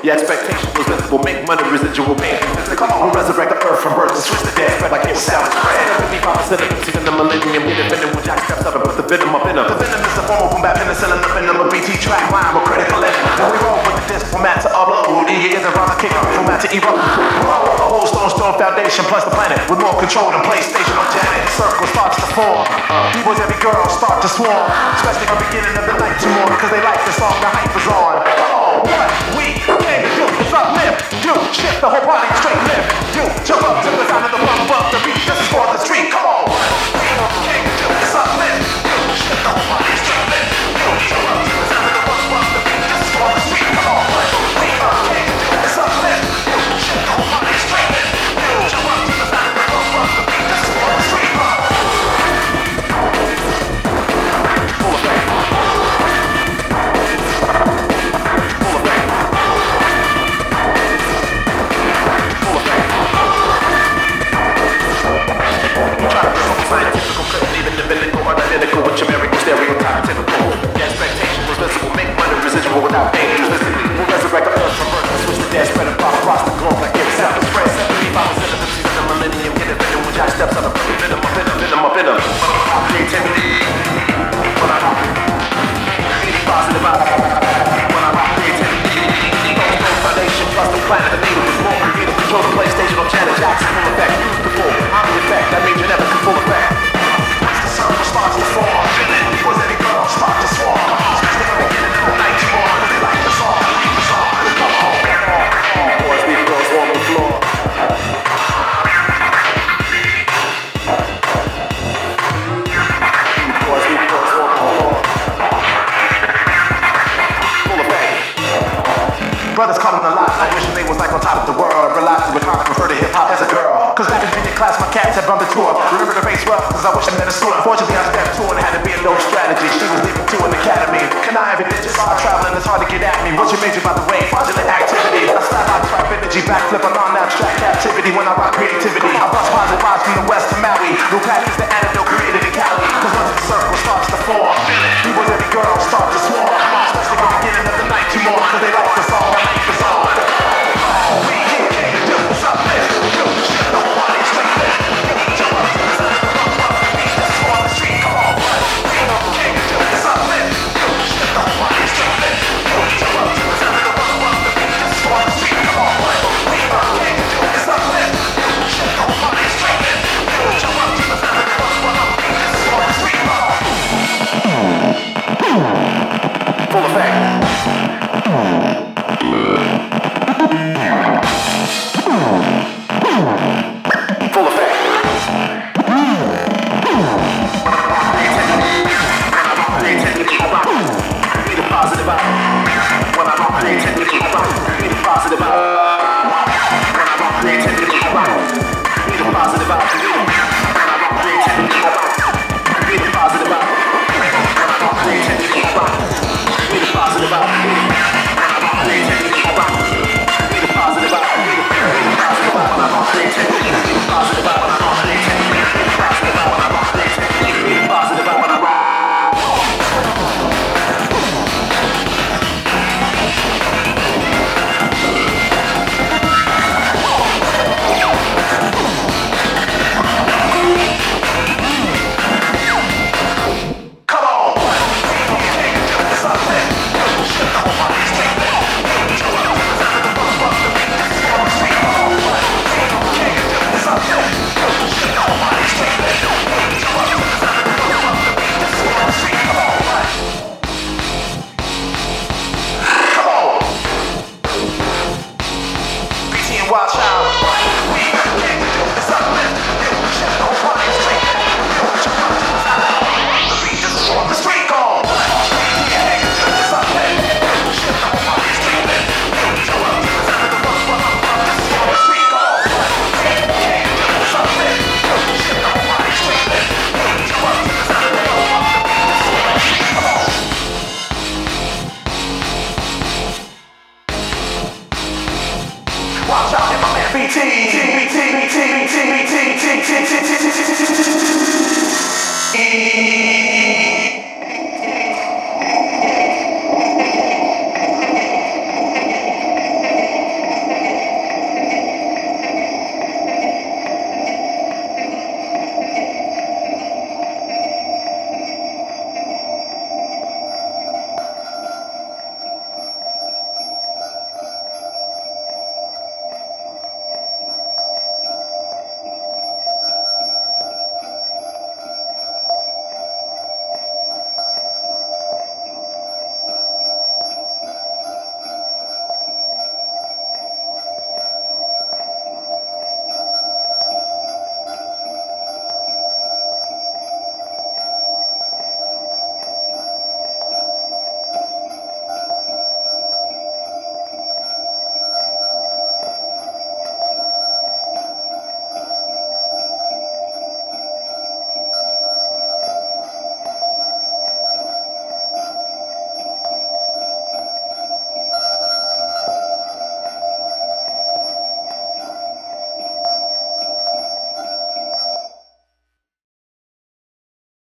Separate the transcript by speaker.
Speaker 1: The expectations was that we'll make money residual pain. It's the God who resurrect the earth from birth and switch the dead, spread like it was salad bread. 55% of them in the millennium, get offended when Jack steps up and put the venom up in him. The venom is the form of combat penicillin, the venom of BT track line rhyme or critical end. Now we roll with the disc diplomat to upload, it is a rock kick from mat to erupt. Roll whole stone stone foundation plus the planet with more control than PlayStation or Janet. Circle starts to form, people's every girl start to swarm, especially the beginning of the night to cause they like the song, the hype is on. Come on, what we two, shift the whole body, straight lift. You jump up to the like on top of the world. Realize the comic prefer to hip hop as a girl. Cause back in junior class, my cats had run the tour. Remember the face rough, cause I wish I met a sword. Unfortunately, I stepped to and had to be a no strategy. She was leaving to an academy. Can I have a bitch? Far traveling, it's hard to get at me. What's your major, by the way? Fraudulent activity. I slap out trap energy, backflip on non abstract captivity when I rock creativity. I bust positive vibes from the west to Maui. New path is the antidote created in Cali. Cause once the circle starts to form, people, every girl start to swarm. Tick, tick, tick,